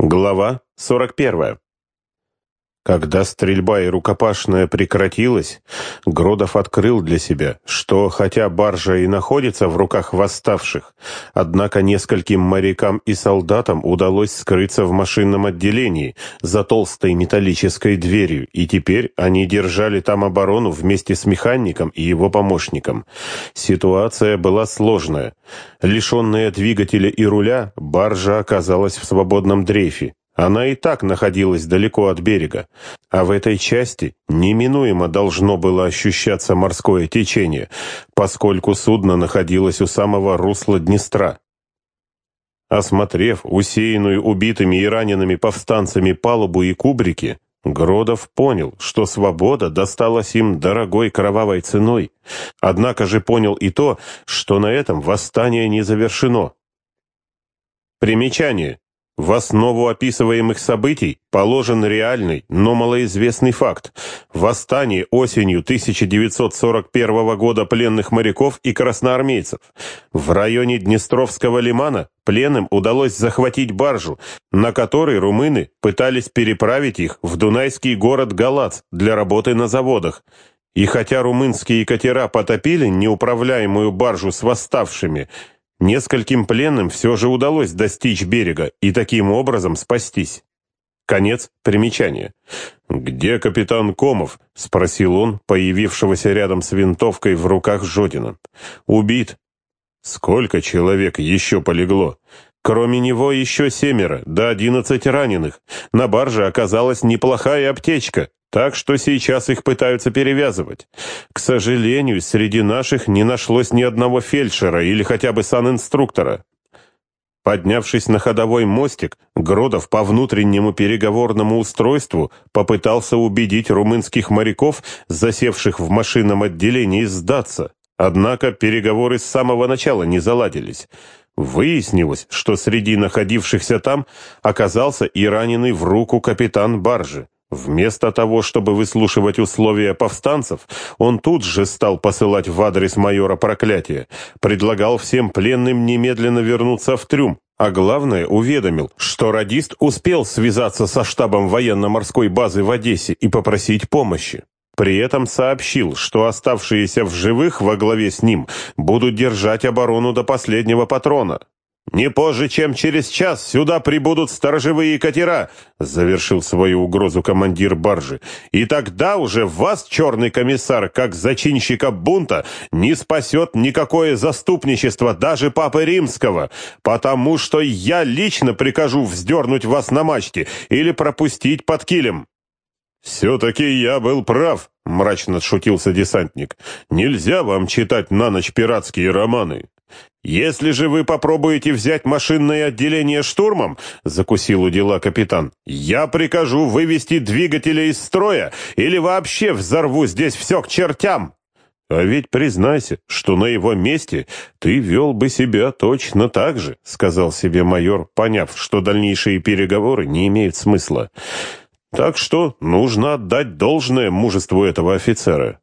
Глава 41. Когда стрельба и рукопашная прекратилась, Гродов открыл для себя, что, хотя баржа и находится в руках восставших, однако нескольким морякам и солдатам удалось скрыться в машинном отделении за толстой металлической дверью, и теперь они держали там оборону вместе с механиком и его помощником. Ситуация была сложная. Лишенная двигателя и руля, баржа оказалась в свободном дрейфе. Она и так находилась далеко от берега, а в этой части неминуемо должно было ощущаться морское течение, поскольку судно находилось у самого русла Днестра. Осмотрев усеянную убитыми и ранеными повстанцами палубу и кубрики, Гродов понял, что свобода досталась им дорогой кровавой ценой, однако же понял и то, что на этом восстание не завершено. Примечание. В основу описываемых событий положен реальный, но малоизвестный факт – восстание осенью 1941 года пленных моряков и красноармейцев. В районе Днестровского лимана пленным удалось захватить баржу, на которой румыны пытались переправить их в дунайский город Галац для работы на заводах. И хотя румынские катера потопили неуправляемую баржу с восставшими – Нескольким пленным все же удалось достичь берега и таким образом спастись. Конец примечания. «Где капитан Комов?» — спросил он, появившегося рядом с винтовкой в руках Жодина. «Убит». «Сколько человек еще полегло?» Кроме него еще семеро, до одиннадцать раненых. На барже оказалась неплохая аптечка. Так что сейчас их пытаются перевязывать. К сожалению, среди наших не нашлось ни одного фельдшера или хотя бы санинструктора. Поднявшись на ходовой мостик, Гродов по внутреннему переговорному устройству попытался убедить румынских моряков, засевших в машинном отделении, сдаться. Однако переговоры с самого начала не заладились. Выяснилось, что среди находившихся там оказался и раненый в руку капитан баржи. Вместо того, чтобы выслушивать условия повстанцев, он тут же стал посылать в адрес майора проклятия, предлагал всем пленным немедленно вернуться в трюм, а главное уведомил, что радист успел связаться со штабом военно-морской базы в Одессе и попросить помощи. При этом сообщил, что оставшиеся в живых во главе с ним будут держать оборону до последнего патрона. «Не позже, чем через час сюда прибудут сторожевые катера», — завершил свою угрозу командир баржи. «И тогда уже вас, черный комиссар, как зачинщика бунта, не спасет никакое заступничество даже Папы Римского, потому что я лично прикажу вздернуть вас на мачте или пропустить под килем». «Все-таки я был прав», — мрачно шутился десантник. «Нельзя вам читать на ночь пиратские романы». «Если же вы попробуете взять машинное отделение штурмом», — закусил у дела капитан, «я прикажу вывести двигатели из строя или вообще взорву здесь все к чертям». «А ведь признайся, что на его месте ты вел бы себя точно так же», — сказал себе майор, поняв, что дальнейшие переговоры не имеют смысла. «Так что нужно отдать должное мужеству этого офицера».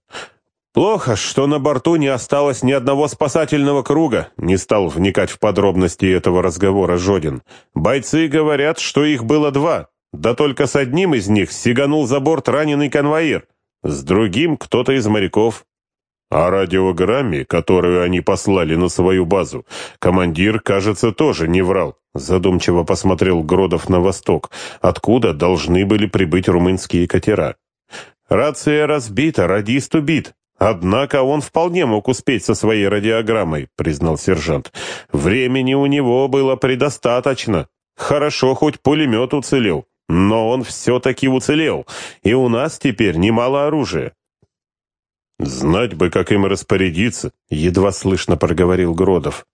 Плохо, что на борту не осталось ни одного спасательного круга, не стал вникать в подробности этого разговора Жодин. Бойцы говорят, что их было два, да только с одним из них сиганул за борт раненый конвоир, с другим кто-то из моряков. О радиограмме, которую они послали на свою базу, командир, кажется, тоже не врал. Задумчиво посмотрел Гродов на восток, откуда должны были прибыть румынские катера. «Рация разбита, радист убит. «Однако он вполне мог успеть со своей радиограммой», — признал сержант. «Времени у него было предостаточно. Хорошо, хоть пулемет уцелел. Но он все-таки уцелел, и у нас теперь немало оружия». «Знать бы, как им распорядиться», — едва слышно проговорил Гродов.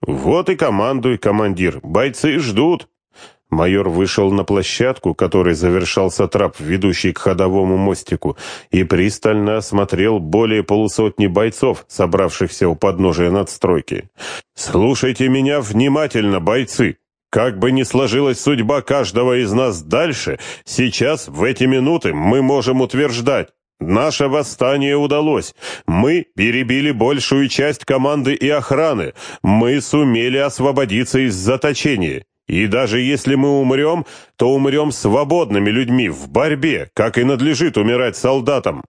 «Вот и командуй, командир. Бойцы ждут». Майор вышел на площадку, которой завершался трап, ведущий к ходовому мостику, и пристально осмотрел более полусотни бойцов, собравшихся у подножия надстройки. «Слушайте меня внимательно, бойцы!» Как бы ни сложилась судьба каждого из нас дальше, сейчас, в эти минуты, мы можем утверждать, Наше восстание удалось. Мы перебили большую часть команды и охраны. Мы сумели освободиться из заточения. И даже если мы умрем, то умрем свободными людьми в борьбе, как и надлежит умирать солдатам.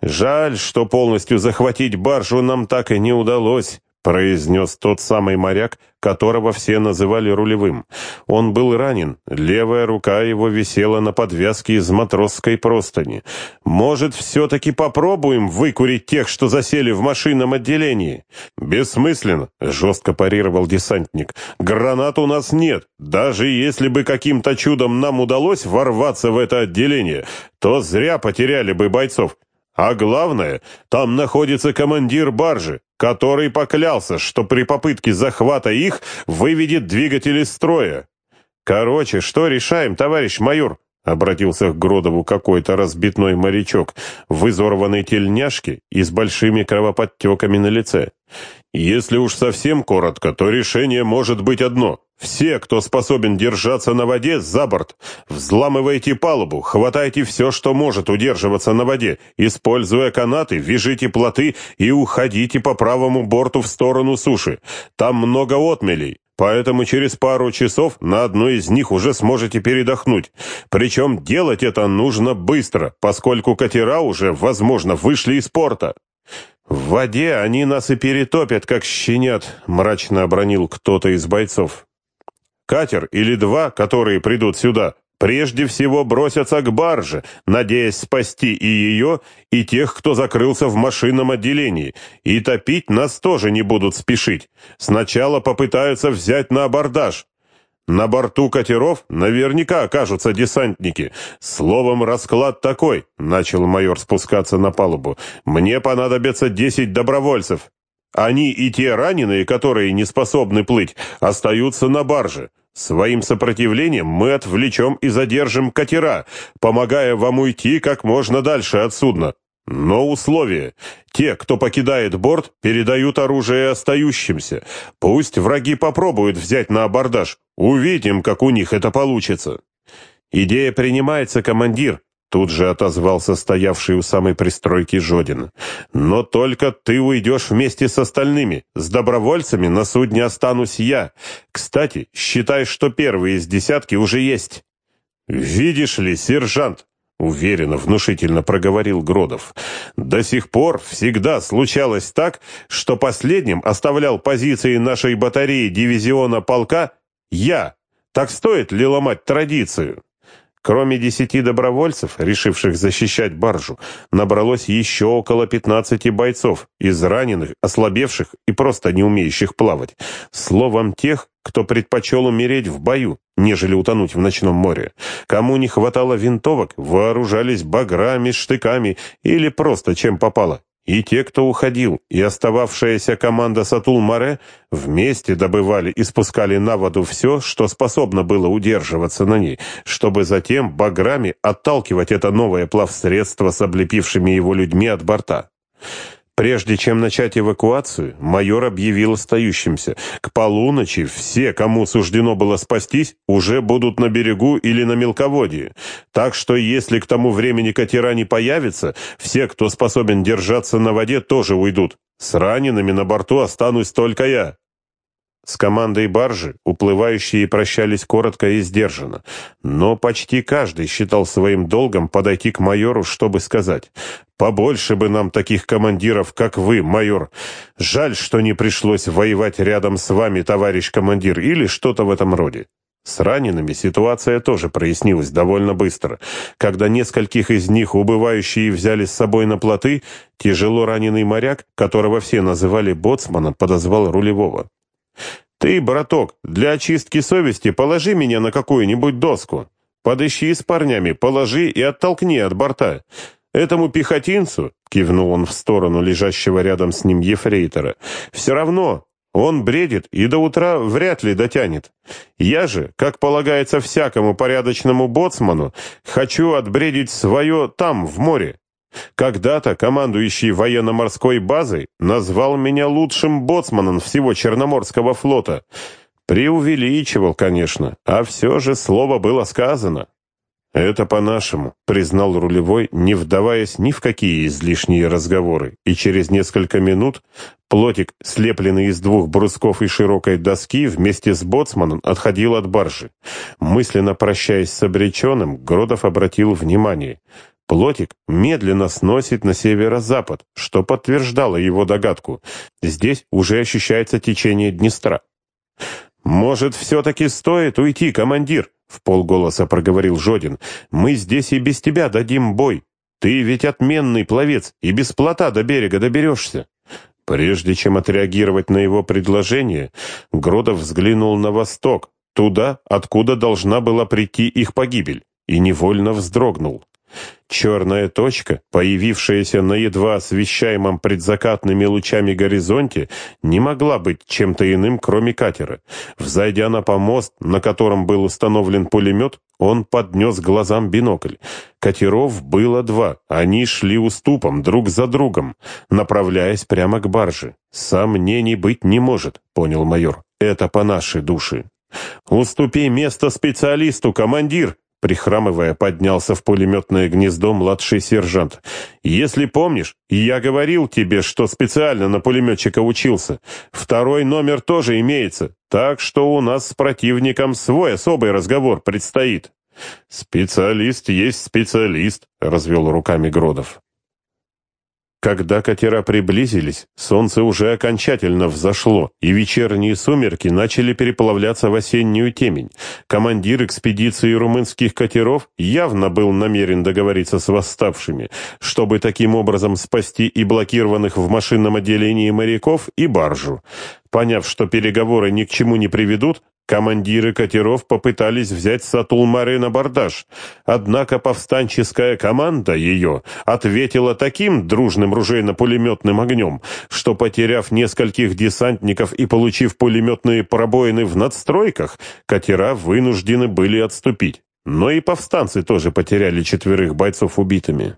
Жаль, что полностью захватить баржу нам так и не удалось произнес тот самый моряк, которого все называли рулевым. Он был ранен, левая рука его висела на подвязке из матросской простыни. «Может, все-таки попробуем выкурить тех, что засели в машинном отделении?» «Бессмысленно», — жестко парировал десантник. «Гранат у нас нет. Даже если бы каким-то чудом нам удалось ворваться в это отделение, то зря потеряли бы бойцов. А главное, там находится командир баржи, который поклялся, что при попытке захвата их выведет двигатель из строя. Короче, что решаем, товарищ майор? Обратился к Гродову какой-то разбитной морячок в изорванной тельняшке и с большими кровоподтеками на лице. Если уж совсем коротко, то решение может быть одно. Все, кто способен держаться на воде, за борт. Взламывайте палубу, хватайте все, что может удерживаться на воде. Используя канаты, вяжите плоты и уходите по правому борту в сторону суши. Там много отмелей. Поэтому через пару часов на одной из них уже сможете передохнуть. Причем делать это нужно быстро, поскольку катера уже, возможно, вышли из порта. «В воде они нас и перетопят, как щенят», — мрачно обронил кто-то из бойцов. Катер или два, которые придут сюда, прежде всего бросятся к барже, надеясь спасти и ее, и тех, кто закрылся в машинном отделении. И топить нас тоже не будут спешить. Сначала попытаются взять на абордаж. На борту катеров наверняка окажутся десантники. Словом, расклад такой, — начал майор спускаться на палубу. Мне понадобится десять добровольцев. Они и те раненые, которые не способны плыть, остаются на барже. Своим сопротивлением мы отвлечем и задержим катера, помогая вам уйти как можно дальше от судна. Но условие. Те, кто покидает борт, передают оружие остающимся. Пусть враги попробуют взять на абордаж. Увидим, как у них это получится. Идея принимается, командир, Тут же отозвался стоявший у самой пристройки Жодин. «Но только ты уйдешь вместе с остальными. С добровольцами на судне останусь я. Кстати, считай, что первый из десятки уже есть». «Видишь ли, сержант?» — уверенно, внушительно проговорил Гродов. «До сих пор всегда случалось так, что последним оставлял позиции нашей батареи дивизиона полка я. Так стоит ли ломать традицию?» Кроме десяти добровольцев, решивших защищать баржу, набралось еще около пятнадцати бойцов, из раненых, ослабевших и просто не умеющих плавать. Словом, тех, кто предпочел умереть в бою, нежели утонуть в ночном море. Кому не хватало винтовок, вооружались баграми, штыками или просто чем попало. И те, кто уходил, и остававшаяся команда Сатул-Море вместе добывали и спускали на воду все, что способно было удерживаться на ней, чтобы затем баграми отталкивать это новое плавсредство с облепившими его людьми от борта. Прежде чем начать эвакуацию, майор объявил остающимся. К полуночи все, кому суждено было спастись, уже будут на берегу или на мелководье. Так что если к тому времени катера не появятся, все, кто способен держаться на воде, тоже уйдут. С ранеными на борту останусь только я. С командой баржи уплывающие прощались коротко и сдержанно, но почти каждый считал своим долгом подойти к майору, чтобы сказать «Побольше бы нам таких командиров, как вы, майор. Жаль, что не пришлось воевать рядом с вами, товарищ командир, или что-то в этом роде». С ранеными ситуация тоже прояснилась довольно быстро. Когда нескольких из них убывающие взяли с собой на плоты, тяжело раненый моряк, которого все называли боцманом, подозвал рулевого. «Ты, браток, для очистки совести положи меня на какую-нибудь доску. Подыщи с парнями, положи и оттолкни от борта. Этому пехотинцу, — кивнул он в сторону лежащего рядом с ним ефрейтора, — все равно, он бредит и до утра вряд ли дотянет. Я же, как полагается всякому порядочному боцману, хочу отбредить свое там, в море. Когда-то командующий военно-морской базой назвал меня лучшим боцманом всего Черноморского флота. Преувеличивал, конечно, а все же слово было сказано. «Это по-нашему», — признал рулевой, не вдаваясь ни в какие излишние разговоры, и через несколько минут Плотик, слепленный из двух брусков и широкой доски, вместе с боцманом отходил от баржи. Мысленно прощаясь с обреченным, Гродов обратил внимание. Плотик медленно сносит на северо-запад, что подтверждало его догадку. Здесь уже ощущается течение Днестра. «Может, все-таки стоит уйти, командир?» — в полголоса проговорил Жодин. «Мы здесь и без тебя дадим бой. Ты ведь отменный пловец, и без плота до берега доберешься». Прежде чем отреагировать на его предложение, Гродов взглянул на восток, туда, откуда должна была прийти их погибель, и невольно вздрогнул. Черная точка, появившаяся на едва освещаемом предзакатными лучами горизонте, не могла быть чем-то иным, кроме катера. Взойдя на помост, на котором был установлен пулемет, он поднес глазам бинокль. Катеров было два, они шли уступом друг за другом, направляясь прямо к барже. «Сомнений быть не может», — понял майор. «Это по нашей душе». «Уступи место специалисту, командир!» Прихрамывая, поднялся в пулеметное гнездо младший сержант. «Если помнишь, я говорил тебе, что специально на пулеметчика учился. Второй номер тоже имеется, так что у нас с противником свой особый разговор предстоит». «Специалист есть специалист», — развел руками Гродов. Когда катера приблизились, солнце уже окончательно взошло, и вечерние сумерки начали переплавляться в осеннюю темень. Командир экспедиции румынских катеров явно был намерен договориться с восставшими, чтобы таким образом спасти и блокированных в машинном отделении моряков, и баржу. Поняв, что переговоры ни к чему не приведут, Командиры катеров попытались взять Сатулмары на бордаж, однако повстанческая команда ее ответила таким дружным ружейно-пулеметным огнем, что, потеряв нескольких десантников и получив пулеметные пробоины в надстройках, катера вынуждены были отступить. Но и повстанцы тоже потеряли четверых бойцов убитыми.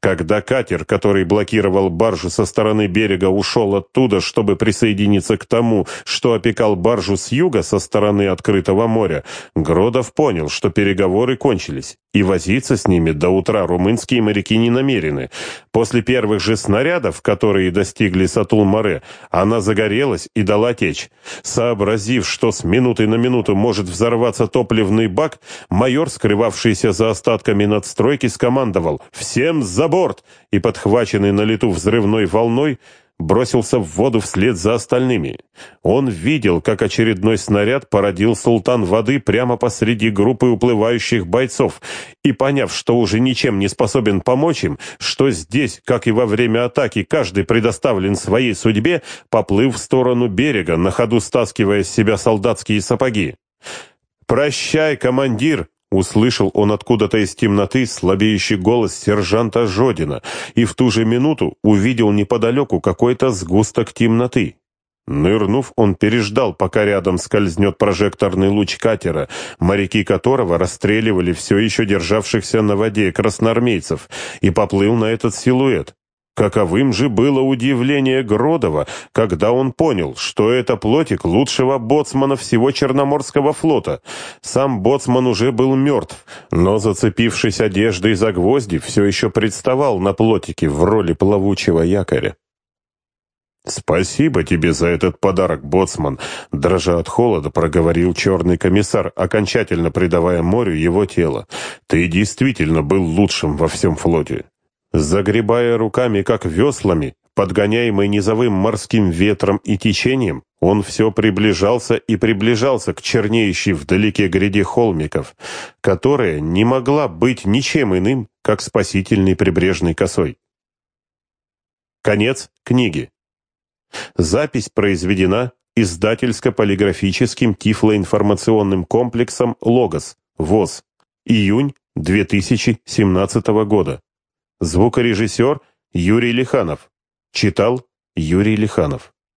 Когда катер, который блокировал баржу со стороны берега, ушел оттуда, чтобы присоединиться к тому, что опекал баржу с юга со стороны открытого моря, Гродов понял, что переговоры кончились, и возиться с ними до утра румынские моряки не намерены. После первых же снарядов, которые достигли Сатул-Море, она загорелась и дала течь. Сообразив, что с минуты на минуту может взорваться топливный бак, майор, скрывавшийся за остатками надстройки, скомандовал «Всем за борт!» и, подхваченный на лету взрывной волной, бросился в воду вслед за остальными. Он видел, как очередной снаряд породил султан воды прямо посреди группы уплывающих бойцов, и, поняв, что уже ничем не способен помочь им, что здесь, как и во время атаки, каждый предоставлен своей судьбе, поплыв в сторону берега, на ходу стаскивая с себя солдатские сапоги. «Прощай, командир!» Услышал он откуда-то из темноты слабеющий голос сержанта Жодина и в ту же минуту увидел неподалеку какой-то сгусток темноты. Нырнув, он переждал, пока рядом скользнет прожекторный луч катера, моряки которого расстреливали все еще державшихся на воде красноармейцев, и поплыл на этот силуэт. Каковым же было удивление Гродова, когда он понял, что это плотик лучшего боцмана всего Черноморского флота. Сам боцман уже был мертв, но, зацепившись одеждой за гвозди, все еще представал на плотике в роли плавучего якоря. «Спасибо тебе за этот подарок, боцман», — дрожа от холода, проговорил черный комиссар, окончательно придавая морю его тело. «Ты действительно был лучшим во всем флоте». Загребая руками, как веслами, подгоняемый низовым морским ветром и течением, он все приближался и приближался к чернеющей вдалеке гряде холмиков, которая не могла быть ничем иным, как спасительной прибрежной косой. Конец книги. Запись произведена издательско-полиграфическим тифлоинформационным комплексом «Логос», ВОЗ, июнь 2017 года. Звукорежиссер Юрий Лиханов. Читал Юрий Лиханов.